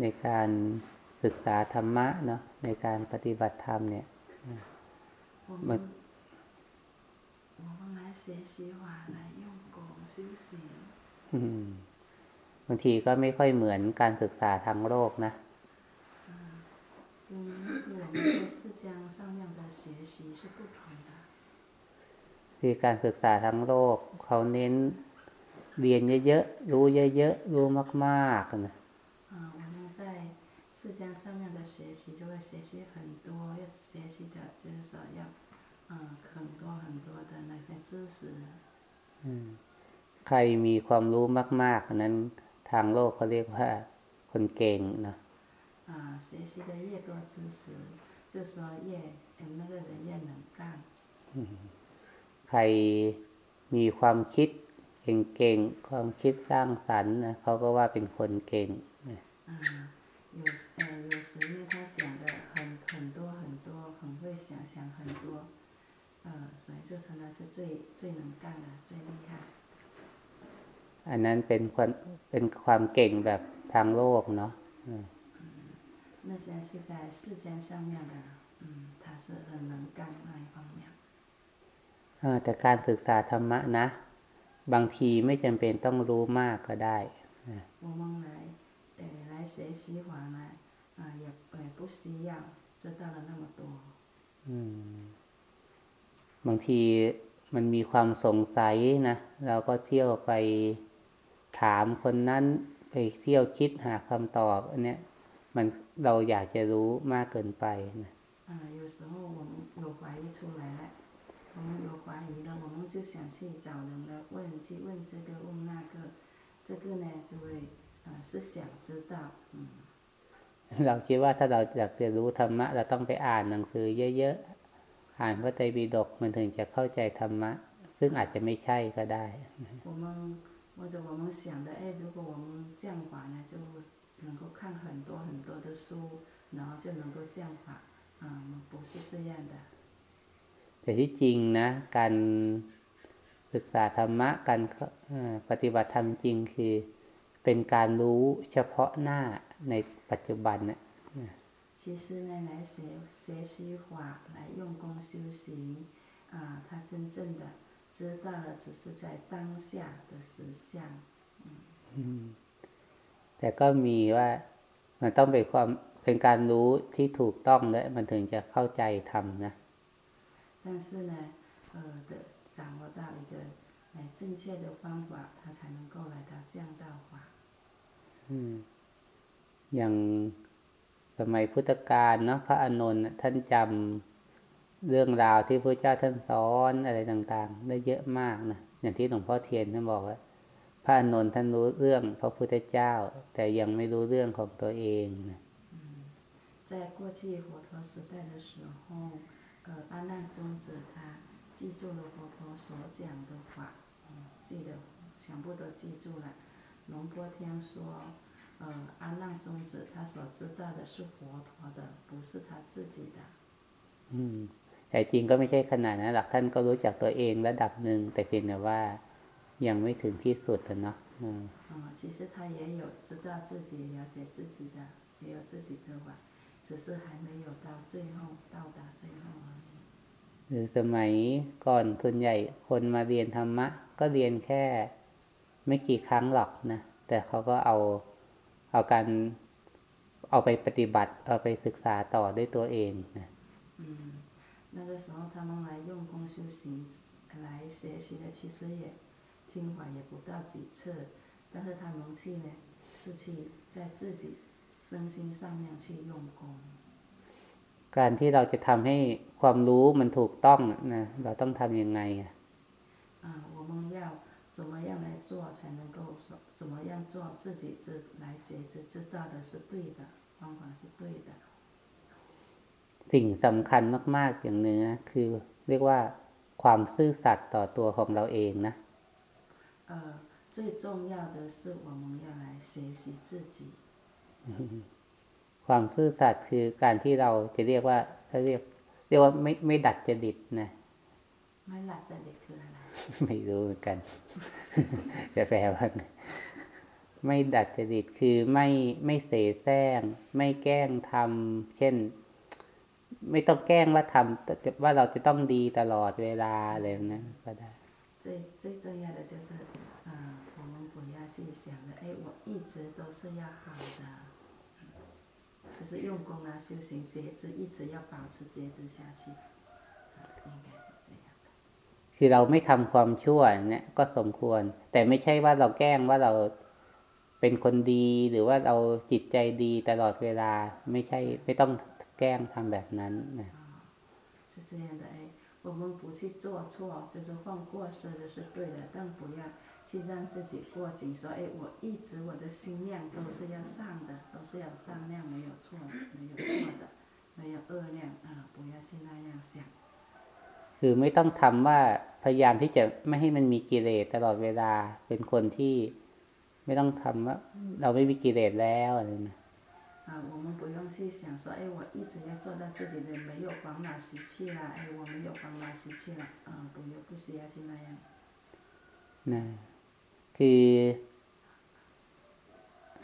ในการศึกษาธรรมะเนาะในการปฏิบัติธรรมเนี่ยมันบางทีก็ไม่ค่อยเหมือนการศึกษาทางโลกนะคือการศึกษาทางโลก เขาเน้นเรียนเยอะๆ รู้เยอะๆ รู้มากๆนะ 释迦上面的学习就会学习很多，要学习的就是说要，嗯，很多很多的那些知识。 ใครมีความรู้มากๆอันนั้นทางโลกเขาเรียกว่าคนเก่งนะ 啊，学习的越多知识，就说越，嗯，那个人越能干。 ใครมีความคิดเก่งๆ ความคิดสร้างสรรค์นะเขาก็ว่าเป็นคนเก่งนะ 啊， 有呃有时因为他想的很很多很多，很会想想很多，呃，所以就称他是最最能干的，最厉害。 อันนั้นเป็นความเป็นความเก่งแบบทางโลกเนาะอืม 那些是在世间上面的，嗯，他是很能干那一方面。 เออแต่การศึกษาธรรมะนะ บางทีไม่จำเป็นต้องรู้มากก็ได้ 我们来， 呃，来学习法呢，啊、也呃不需要知道了那么多。 อืมบางทีมันมีความสงสัยนะเราก็เที่ยวไปถามคนนั้น ไปเที่ยวคิดหาคำตอบ อันเนี้ยมันเราอยากจะรู้มากเกินไปนะ 啊、有时候我们有怀疑出来了，我们有怀疑了，我们就想去找人来问，去问这个问那个，这个呢就会啊、 是想知道，嗯， เราคิดว่าถ้าเราอยากจะรู้ธรรมะ เราต้องไปอ่านหนังสือเยอะๆ อ่านพระไตรปิฎกมันถึงจะเข้าใจธรรมะ ซึ่งอาจจะไม่ใช่ก็ได้ 我们或者我们想的，哎，如果我们这样法呢，就能够看很多很多的书，然后就能够这样法，啊、不是这样的。 แต่ที่จริงนะ การศึกษาธรรมะการเอ่อปฏิบัติธรรมจริงคือ เป็นการรู้เฉพาะหน้าในปัจจุบันนะ 其实呢，来学学习法，来用功修行，啊、他真正的知道了，只是在当下的实相。 แต่ก็มีว่ามันต้องเป็นความเป็นการรู้ที่ถูกต้องและมันถึงจะเข้าใจธรรมนะ 但是呢，呃的掌握到一个 哎正确的方法，他才能够来到降道法。 อืมอย่างสมัยพุทธกาลเนาะพระอานนท์น่ะท่านจำเรื่องราวที่พระเจ้าท่านสอนอะไรต่างๆ ได้เยอะมากนะอย่างที่หลวงพ่อเทียนท่านบอกว่า พระอานนท์ท่านรู้เรื่องพระพุทธเจ้า แต่ยังไม่รู้เรื่องของตัวเองนะ 在过去佛陀时代的时候，呃，阿难尊者他 记住了佛陀所讲的法，嗯，记得全部都记住了。龙波天说，呃，阿难尊者他所知道的是佛陀的，不是他自己的。 อืม แต่จริงก็ไม่ใช่ขนาดนั้นหรอกท่านก็รู้จักตัวเองระดับหนึ่งแต่เพียงแต่ว่ายังไม่ถึงที่สุดอะเนาะอืม 嗯，其实他也有知道自己、了解自己的，也有自己的法，只是还没有到最后到达最后而已。 หรือสมัยก่อนส่วนใหญ่คนมาเรียนธรรมะ ก็เรียนแค่ไม่กี่ครั้งหรอกนะ แต่เขาก็เอาเอาการเอาไปปฏิบัติ เอาไปศึกษาต่อด้วยตัวเองนะ 嗯，那个时候他们来用功修行，来学习的，其实也听法也不到几次，但是他们去呢，是去在自己身心上面去用功。 การที่เราจะทำให้ความรู้มันถูกต้องนะเราต้องทำยังไงอะ 啊，我们要怎么样来做才能够说怎么样做自己知来觉知知道的是对的，方法是对的。 สิ่งสำคัญมาก ๆ อย่างหนึงนะคือ เรียกว่าความซื่อสัตย์ต่อตัวของเราเองนะ 呃，最重要的是我们要来学习自己。 ความซื่อสัตย์คือการที่เราจะเรียกว่าถ้าเรียก เรียกว่าไม่ไม่ดัดจริตนะ ไม่หลับจะเด็กคืออะไร ไม่รู้เหมือนกัน จะแปลว่าไง ไม่ดัดจริตคือไม่ไม่เสแสร้ง ไม่แกล้งทำเช่น ไม่ต้องแกล้งว่าทำว่าเราจะต้องดีตลอดเวลาอะไรแบบนั้นก็ได้ 最最重要的就是，呃，我们不要去想着，哎，我一直都是要好的， 就是用功啊，修行节制，一直要保持节制下去，啊应该是这样。 คือเราไม่ทำความชั่วเนี่ยก็สมควร แต่ไม่ใช่ว่าเราแกล้งว่าเราเป็นคนดีหรือว่าเราจิตใจดีตลอดเวลา ไม่ใช่ไม่ต้องแกล้งทำแบบนั้นนะ 啊，是这样的哎，我们不去做错，就是犯过失的是对的，但不要 去让自己过紧，说哎，我一直我的心量都是要上的，都是要上量，没有错，没有错的，没有恶量啊，不要去那样想。 คือไม่ต้องทำว่าพยายามที่จะไม่ให้มันมีกิเลสตลอดเวลา เป็นคนที่ไม่ต้องทำว่า เราไม่มีกิเลสแล้วอะไรนะ 啊，我们不用去想说，哎，我一直要做到自己的没有烦恼习气啦，哎，我没有烦恼习气了，啊，不用不需要去那样。 นะ คือ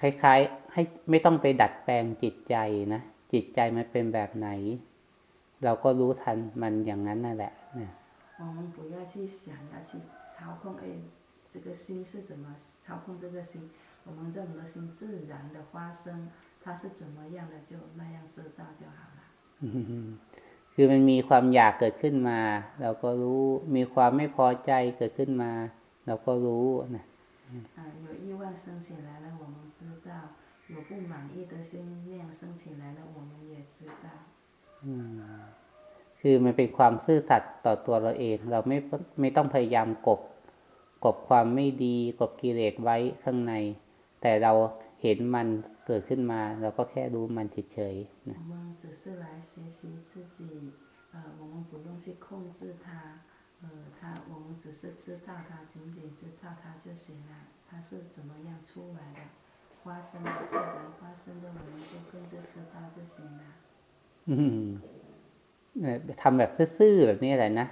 คล้ายๆ ให้ไม่ต้องไปดัดแปลงจิตใจนะ จิตใจมันเป็นแบบไหน เราก็รู้ทันมันอย่างนั้นนั่นแหละนะ 我们不要去想要去操控，哎，这个心是怎么操控这个心？我们让我们的心自然的发生，它是怎么样的就那样知道就好了。 คือมันมีความอยากเกิดขึ้นมา เราก็รู้ มีความไม่พอใจเกิดขึ้นมา เราก็รู้นะ 啊，有欲望升起来了，我们知道；有不满意的心念升起来了，我们也知道。 คือมันเป็นความซื่อสัตย์ต่อตัวเราเอง เราไม่ไม่ต้องพยายามกบ กบความไม่ดี กบกิเลสไว้ข้างใน แต่เราเห็นมันเกิดขึ้นมา เราก็แค่รู้มันเฉยๆนะ 我们只是来学习自己，呃，我们不用去控制它， 呃，它我们只是知道它，仅仅知道它就行了，它是怎么样出来的，发生的自然发生的，我们就跟着知道就行了。 อืมเนี่ยทำแบบซื่อๆแบบนี้แหละนะ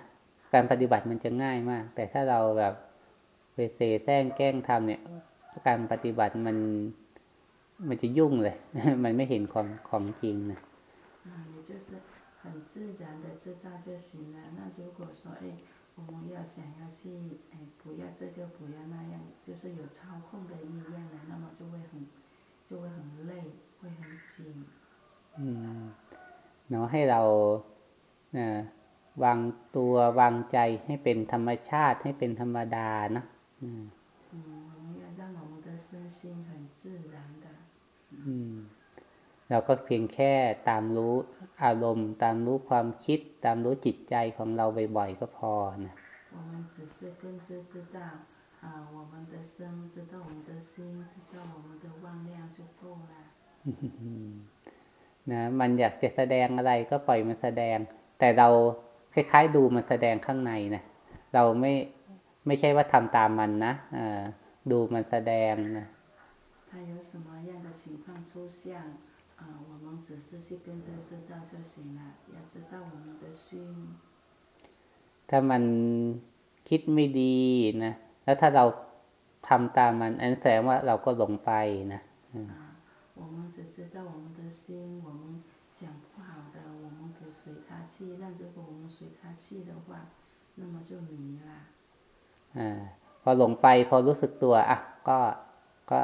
การปฏิบัติมันจะง่ายมาก แต่ถ้าเราแบบไปเสแสร้งแกล้งทำเนี่ย การปฏิบัติมัน มันจะยุ่งเลย มันไม่เห็นความของจริงนะ 啊，也就是很自然的知道就行了。那如果说，哎， 我们要想要去，哎，不要这个，不要那样，就是有操控的意愿了，那么就会很，就会很累，会很紧。 อืมเนาะให้เราเอ่อวางตัววางใจให้เป็นธรรมชาติให้เป็นธรรมดานะอืม 嗯，我们要让我们的身心很自然的， อืม เราก็เพียงแค่ตามรู้อารมณ์ ตามรู้ความคิด ตามรู้จิตใจของเราบ่อยๆก็พอนะ 我们只是跟着知道，啊，我们的身，知道我们的心，知道我们的妄量就够了。 นะมันอยากจะแสดงอะไรก็ปล่อยมันแสดง แต่เราคล้ายๆดูมันแสดงข้างในนะเราไม่ไม่ใช่ว่าทำตามมันนะเอ่อดูมันแสดงนะ 它有什么样的情况出现， 啊、我们只是去跟着知道就行了。要知道我们的心， ถ้ามันคิดไม่ดีนะ แล้วถ้าเราทำตามมัน อันนนแสดงว่าเราก็หลงไปนะ 啊，我们只知道我们的心，我们想不好的，我们不随它去。那如果我们随它去的话，那么就迷了。 อาพอหลงไปพอรู้สึกตัว อ่ะ ก็ก็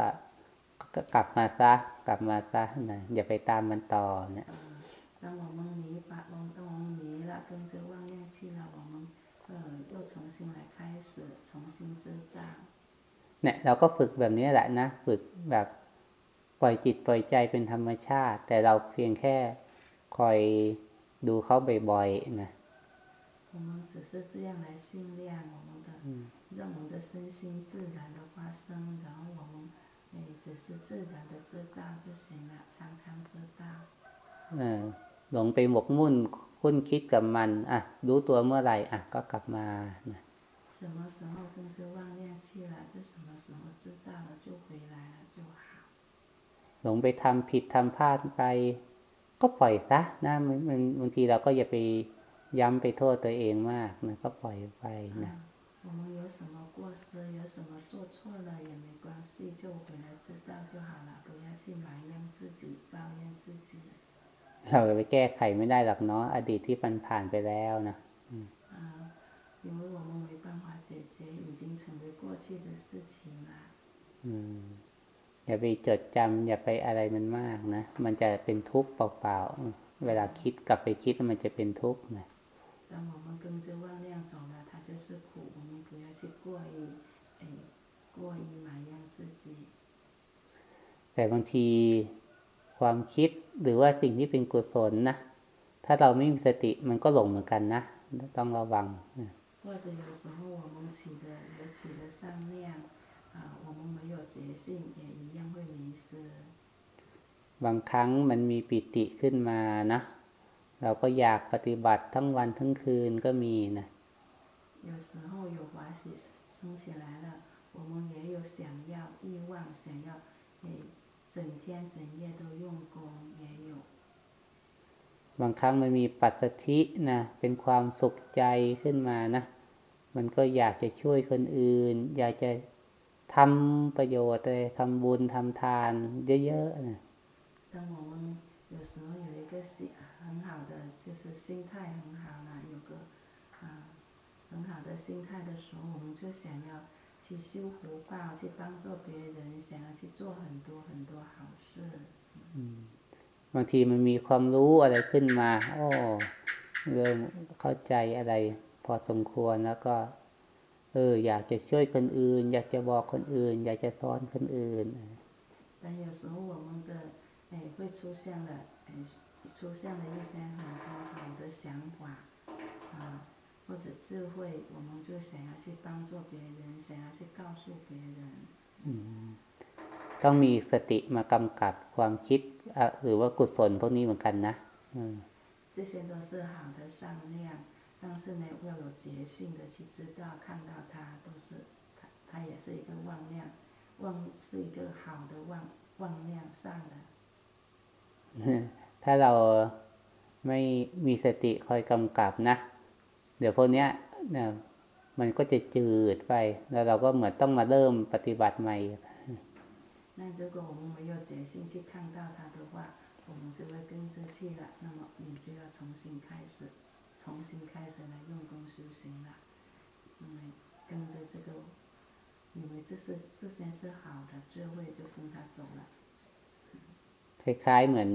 ก็กลับมาซะ กลับมาซะนะอย่าไปตามมันต่อเนี่ย 呃，当我们迷把，当当我们迷了，跟着妄念去了，我们呃又重新来开始，重新知道。 เนี่ยเราก็ฝึกแบบนี้แหละนะ ฝึกแบบปล่อยจิตปล่อยใจเป็นธรรมชาติ แต่เราเพียงแค่คอยดูเขาบ่อยๆนะ 我们只是这样来训练我们的，让我们的身心自然的发生，然后我们 诶只是自然的知道就行了，常常知道。 เออหลงไปหมกมุ่นคุ้นคิดกับมัน อ่ะ รู้ตัวเมื่อไหร่ อ่ะ ก็กลับมานะ 什么时候跟着妄念去了，就什么时候知道了就回来了就好。 หลงไปทำผิดทำพลาดไป ก็ปล่อยซะนะมันมันบางทีเราก็อย่าไปย้ำไปโทษตัวเองมากนะก็ปล่อยไปนะ 啊， 我 我们有什么过失，有什么做错了也没关系，就回来知道就好了，不要去埋怨自己、抱怨自己。 เราไปแก้ไขไม่ได้หรอกเนาะอดีตที่มันผ่านไปแล้วนะ 啊，因为我们没办法解决已经成为过去的事情了。 อืม อย่าไปจดจำอย่าไปอะไรมันมากนะ มันจะเป็นทุกข์เปล่าๆอืมเวลาคิดกลับไปคิดแล้วมันจะเป็นทุกข์นะ 当我们跟着妄量走了，它就是苦，我们不要去过于，哎，过于埋怨自己。 แต่บางทีความคิดหรือว่าสิ่งที่เป็นกุศลนะ ถ้าเราไม่มีสติมันก็หลงเหมือนกันนะ ต้องระวังนะ 或者有时候我们起的有起的善念，啊，我们没有觉性，也一样会迷失。 บางครั้งมันมีปิติขึ้นมานะ เราก็อยากปฏิบัติทั้งวันทั้งคืนก็มีนะ 有时候有欢喜升起来了，我们也有想要欲望，想要，诶，整天整夜都用功，也有。 บางครั้งมันมีปัสสธินะ เป็นความสุขใจขึ้นมานะ มันก็อยากจะช่วยคนอื่น อยากจะทำประโยชน์เลยทำบุญทำทานเยอะๆนะ 当我们 有时候有一个心很好的，就是心态很好了，有个啊很好的心态的时候，我们就想要去修福报，去帮助别人，想要去做很多很多好事。 บางทีมันมีความรู้อะไรขึ้นมาโอ้เริ่มเข้าใจอะไร พอสมควรแล้วก็ เออ อยากจะช่วยคนอื่น อยากจะบอกคนอื่น อยากจะสอนคนอื่น 但有时候我们的 哎会出现了哎出现了一些很多好的想法啊或者智慧，我们就想要去帮助别人，想要去告诉别人。 ต้องมีสติมากำกับความคิดอ่ะหรือว่ากุศลพวกนี้เหมือนกันนะอืม 这些都是好的善量，但是呢，要有觉性的去知道、看到它，都是它，它也是一个妄量，妄是一个好的妄妄量善的。 ถ้าเราไม่มีสติคอยกำกับนะ เดี๋ยวพวกเนี้ยนะมันก็จะจืดไป แล้วเราก็เหมือนต้องมาเริ่มปฏิบัติใหม่ 那如果我们没有觉性去看到它的话，我们就会跟着去了，那么你就要重新开始，重新开始来用功修行了，因为跟着这个，以为这是这些是好的智慧，就跟他走了。 คล้ายๆเหมือน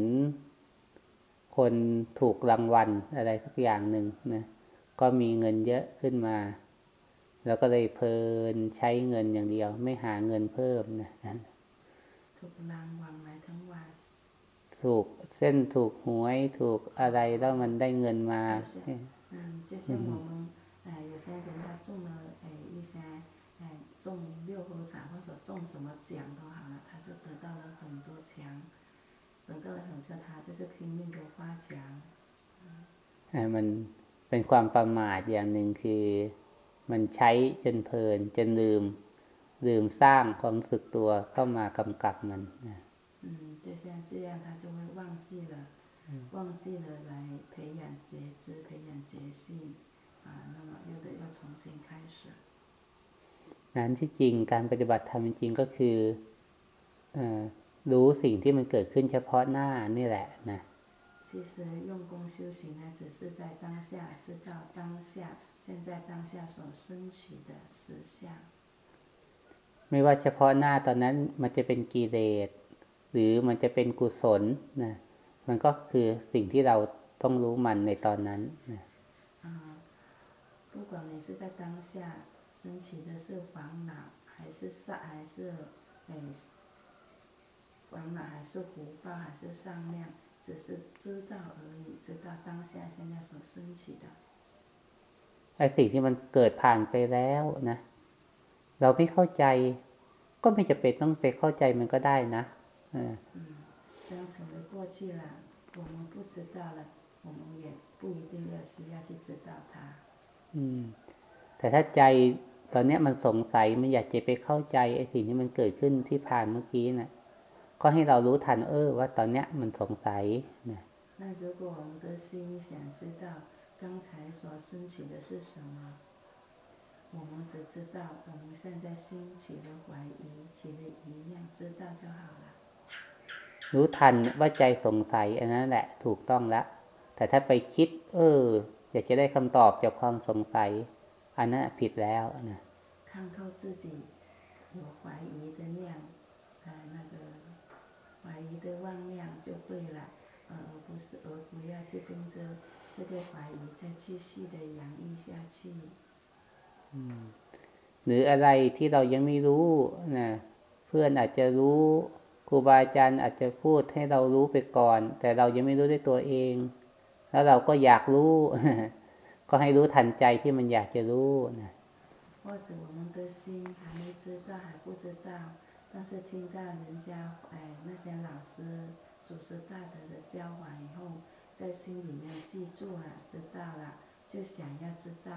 คนถูกรางวัลอะไรสักอย่างหนึ่งนะ ก็มีเงินเยอะขึ้นมา แล้วก็เลยเพลินใช้เงินอย่างเดียว ไม่หาเงินเพิ่มนะนะ ถูกรางวัล来ทั้งวัน ถูกเส้นถูกหวยถูกอะไรแล้วมันได้เงินมา 嗯，就像我们，哎、有些人他中了哎一些，哎中六合彩或者中什么奖都好了，他就得到了很多钱， 得到了很多，他就是拼命的花钱。 อ่ามันเป็นความประมาทอย่างหนึ่งคือ มันใช้จนเพลิน จนลืม ลืมสร้างความรู้สึกตัวเข้ามากำกับมันนะ 嗯，就像这样，他就会忘记了，忘记了来培养觉知，培养觉性，啊，那么又得要重新开始。 นั้นที่จริงการปฏิบัติธรรมจริงๆก็คือเออ รู้สิ่งที่มันเกิดขึ้นเฉพาะหน้านี่แหละนะ 其实用功修行呢，只是在当下知道当下现在当下所升起的实相。 ไม่ว่าเฉพาะหน้าตอนนั้นมันจะเป็นกิเลสหรือมันจะเป็นกุศลนะมันก็คือสิ่งที่เราต้องรู้มันในตอนนั้นนะ 啊，不管你是在当下升起的是烦恼，还是善，还是诶 烦恼，还是福报，还是善良，只是知道而已，知道当下现在所升起的。 ไอ้สิ่งที่มันเกิดผ่านไปแล้วนะ เราไม่เข้าใจ ก็ไม่จะเป็นต้องไปเข้าใจมันก็ได้นะเออ 嗯，当成为过去了，我们不知道了，我们也不一定要需要去知道它。 อืม แต่ถ้าใจตอนเนี้ยมันสงสัยมันอยากจะไปเข้าใจไอ้สิ่งที่มันเกิดขึ้นที่ผ่านเมื่อกี้น่ะ ก็ให้เรารู้ทันเออ ว่าตอนเนี้ยมันสงสัยนะ 那如果我们的心想知道刚才所升起的是什么， 我们只知道我们现在心起了怀疑，起了疑念，知道就好了。 รู้ทันว่าใจสงสัย อันนั้นแหละ ถูกต้องแล้ว แต่ถ้าไปคิด เออ อยากจะได้คำตอบจากความสงสัย อันนั้นผิดแล้วนะ 看透自己有怀疑的念，呃，那个 怀疑的妄念就对了，呃，而不是而不要去跟着这个怀疑再继续的洋溢下去。 หรืออะไรที่เรายังไม่รู้นะเพื่อนอาจจะรู้ครูบาอาจารย์อาจจะพูดให้เรารู้ไปก่อน แต่เรายังไม่รู้ด้วยตัวเอง แล้วเราก็อยากรู้ ก็ให้รู้ทันใจที่มันอยากจะรู้นะ 或者我们的心还没知道，还不知道， 但是听到人家哎那些老师、祖师大德的教法以后，在心里面记住了、知道了，就想要知道，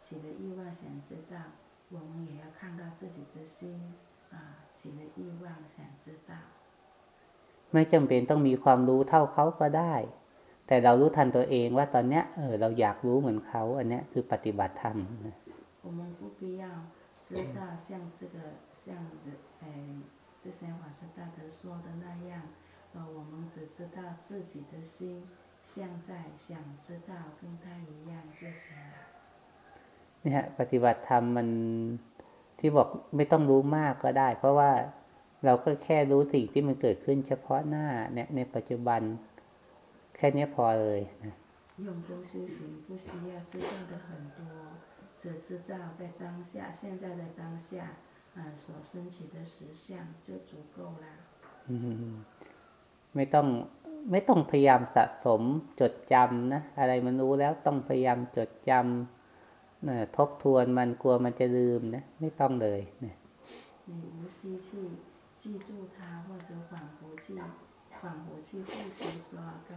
起了欲望想知道，我们也要看到自己的心啊，起了欲望想知道。 ไม่จำเป็นต้องมีความรู้เท่าเขาก็ได้ แต่เรารู้ทันตัวเองว่าตอนเนี้ยเออเราอยากรู้เหมือนเขา อันเนี้ยคือปฏิบัติธรรมนะ 我们不必要 知道像这个像呃这些法师大德说的那样，呃，我们只知道自己的心像在想知道跟他一样就行了。 เนี่ยปฏิบัติธรรมมันที่บอกไม่ต้องรู้มากก็ได้ เพราะว่าเราก็แค่รู้สิ่งที่มันเกิดขึ้นเฉพาะหน้าเนี่ยในปัจจุบัน แค่เนี้ยพอเลยนะ 用功修行不需要知道的很多， 只知道在当下现在的当下，啊、所升起的实相就足够了。 อืมไม่ต้องไม่ต้องพยายามสะสมจดจำนะ อะไรมันรู้แล้วต้องพยายามจดจำนะทบทวนมันกลัวมันจะลืมนะ ไม่ต้องเลยนะ 你无吸气，记住它，或者反复去反复去复习说刚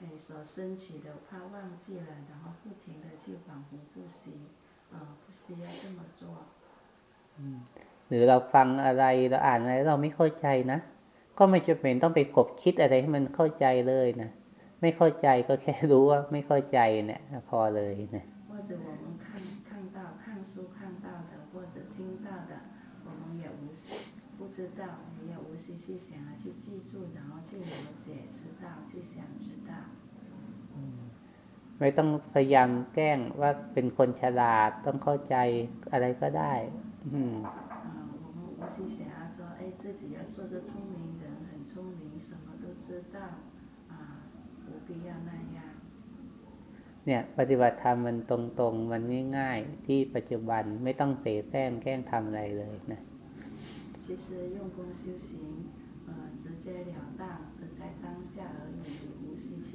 诶所升起的，怕忘记了，然后不停的去反复复习，呃，不需要这么做。 หรือเราฟังอะไรเราอ่านอะไรเราไม่เข้าใจนะ ก็ไม่จำเป็นต้องไปกบคิดอะไรให้มันเข้าใจเลยนะ ไม่เข้าใจก็แค่รู้ว่าไม่เข้าใจเนี่ย พอเลยนะ 或者我们看看到看书看到的，或者听到的，我们也无视不知道，也要无视去想要去记住，然后去了解、知道、去想知道。 ไม่ต้องพยายามแกล้งว่าเป็นคนฉลาดต้องเข้าใจอะไรก็ได้ อืม 啊、我们无需想要说，哎，自己要做个聪明人，很聪明，什么都知道，啊、不必要那样。 เนี่ย ปฏิบัติธรรมมันตรงๆ มันง่ายๆ ที่ปัจจุบันไม่ต้องเสแสร้งแกล้งทำอะไรเลยนะ 其实用功修行，呃，直截了当，只在当下而已，无需去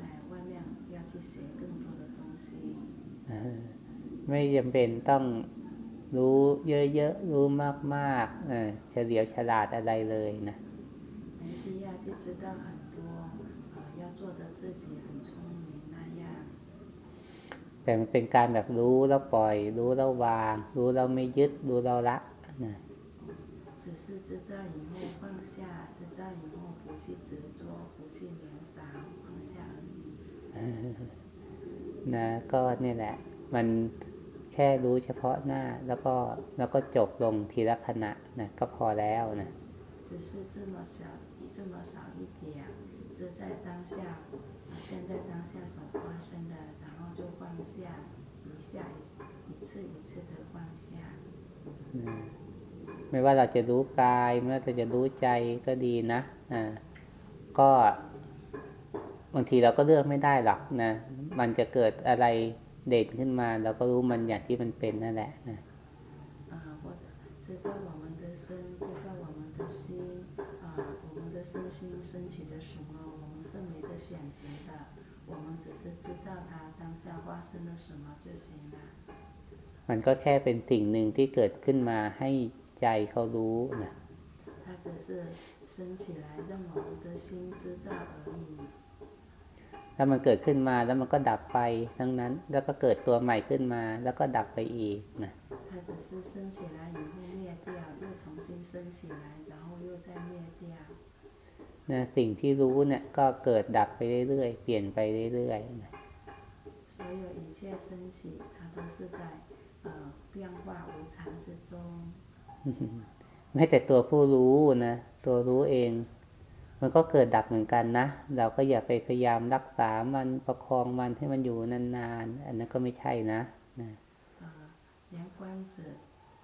哎外面 要去学更多的东西。 เออไม่จำเป็นต้องรู้เยอะๆ รู้มากๆเออเฉลียวฉลาดอะไรเลยนะ 没必要去知道很多，呃，要做的自己很聪明那样。 แต่มันเป็นการแบบรู้แล้วปล่อย รู้แล้ววาง รู้แล้วไม่ยึด รู้แล้วละนะ 只是知道以后放下，知道以后不去执着，不去粘着，放下而已。 นะก็เนี่ยแหละ มันแค่รู้เฉพาะหน้า แล้วก็แล้วก็จบลงทีละขณะนะก็พอแล้วนะ 只是这么小，这么少一点，只在当下，啊，现在当下所发生的，然后就放下，一下一次一次的放下。 นะไม่ว่าเราจะรู้กายไม่ว่าเราจะรู้ใจก็ดีนะอ่าก็ บางทีเราก็เลือกไม่ได้หรอกนะ มันจะเกิดอะไรเด่นขึ้นมา เราก็รู้มันอย่างที่มันเป็นนั่นแหละนะ 啊，或者知道我们的身，知道我们的心，啊，我们的身心升起的什么，我们是没得选择的，我们只是知道它当下发生了什么就行了。 มันก็แค่เป็นสิ่งหนึ่งที่เกิดขึ้นมาให้ใจเขารู้นะ 它只是升起来让我们的心知道而已。 แล้วมันเกิดขึ้นมาแล้วมันก็ดับไปทั้งนั้น แล้วก็เกิดตัวใหม่ขึ้นมา แล้วก็ดับไปอีกนะ 它只是升起来以后灭掉，又重新升起来，然后又再灭掉。 นะสิ่งที่รู้เนี่ยก็เกิดดับไปเรื่อยๆ เปลี่ยนไปเรื่อยๆนะ 所有一切升起，它都是在啊 呃变化无常之中。 แม้แต่ตัวผู้รู้นะตัวรู้เอง มันก็เกิดดับเหมือนกันนะ เราก็อย่าไปพยายามรักษามันประคองมันให้มันอยู่นานๆ อันนั้นก็ไม่ใช่นะนะ 呃，连观者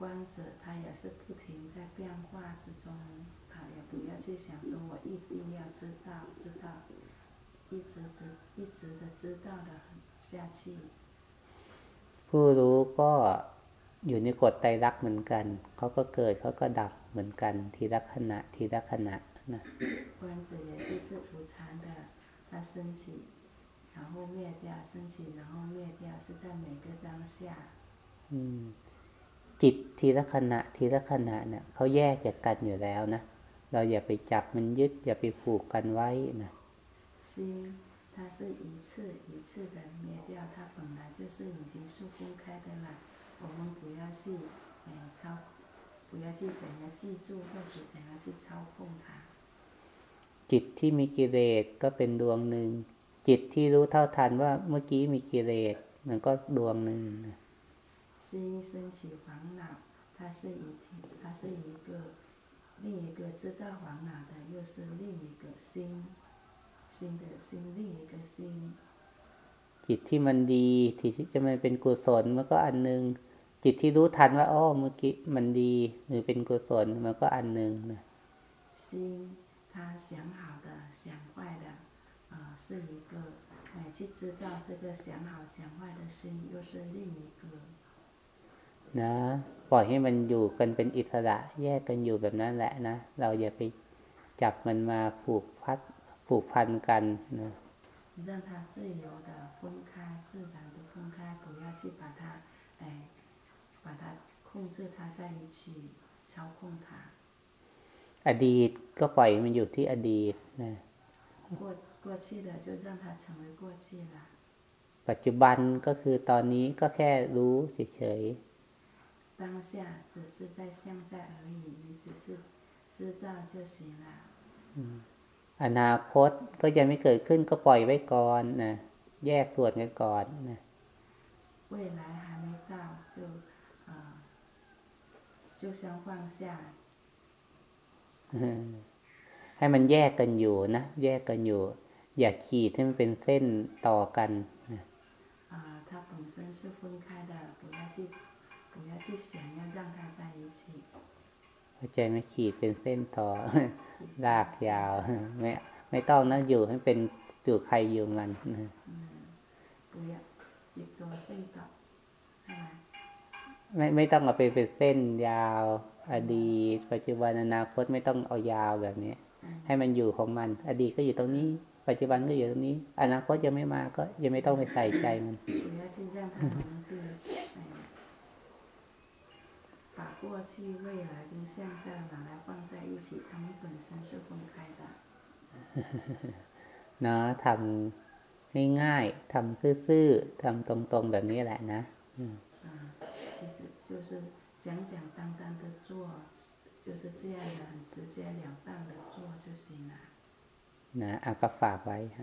观者他也是不停在变化之中，他也不要去想说我一定要知道知道，一直知一直的知道的下去。 ผู้รู้ก็อยู่ในกฎไตรลักษณ์เหมือนกัน เขาก็เกิดเขาก็ดับเหมือนกัน ทีละขณะทีละขณะ นะ 观者也是是无常的，它升起，然后灭掉，升起，然后灭掉，是在每个当下。 อืมจิตทีละขณะ ทีละขณะเนี่ยเขาแยกจากกันอยู่แล้วนะ เราอย่าไปจับมันยึด อย่าไปผูกกันไว้นะ 心它是一次一次的灭掉，它本来就是已经是分开的了。我们不要去呃操，不要去想要记住或者想要去操控它。 จิตที่มีกิเลสก็เป็นดวงหนึ่ง จิตที่รู้เท่าทันว่าเมื่อกี้มีกิเลสมันก็ดวงหนึ่งนะ 心升起烦恼，它是一体，它是一个另一个知道烦恼的，又是另一个心，心的心，另一个心。 จิตที่มันดีที่จะมันเป็นกุศลมันก็อันหนึ่งจิตที่รู้ทันว่าอ้อเมื่อกี้มันดีหรือเป็นกุศลมันก็อันหนึ่งนะ 心， 它想好的、想坏的，呃，是一个，哎，去知道这个想好、想坏的心，又是另一个。 นะปล่อยให้มันอยู่กันเป็นอิสระ แยกกันอยู่แบบนั้นแหละนะเราอย่าไปจับมันมาผูกพัดผูกพันกันนะ 让它自由的分开，自然的分开，不要去把它，哎，把它控制它在一起，操控它。 อดีตก็ปล่อยมันอยู่ที่อดีตนะ 过过去的就让它成为过去了， ปัจจุบันก็คือตอนนี้ก็แค่รู้เฉย 当下只是在现在而已，你只是知道就行了。 ๆอนาคตก็ยังไม่เกิดขึ้นก็ปล่อยไว้ก่อนนะแยกส่วนกันก่อนนะ 未来还没到，就呃，就先放下， อืม ให้มันแยกกันอยู่นะ แยกกันอยู่ อย่าขีดให้มันเป็นเส้นต่อกันนะ 啊、它本身是分开的，不要去不要去想要让它在一起。 เข้าใจไหมขีดเป็นเส้นต่อ 其实 ลากยาว ไม่ไม่ต้องนะอยู่ให้เป็นอยู่ใครอยู่มันนะ 嗯，不要一多线导，是吗？ ไม่ไม่ต้องเอาไปเป็นเส้นยาว อดีต ปัจจุบันอนาคตไม่ต้องเอายาวแบบนี้ 嗯 ให้มันอยู่ของมัน อดีตก็อยู่ตรงนี้ ปัจจุบันก็อยู่ตรงนี้ อนาคตยังไม่มาก็ยังไม่ต้องไปใส่ใจมัน 不要去让他们去，哎，把过去、未来跟现在拿来放在一起，它们本身是分开的。 เนาะทำง่ายๆทำซื่อๆทำตรงๆแบบนี้แหละนะ 嗯，其实就是 讲讲当当的做，就是这样的，很直截了当的做就行了。 นะเอาก็ฝากไว้ 嗯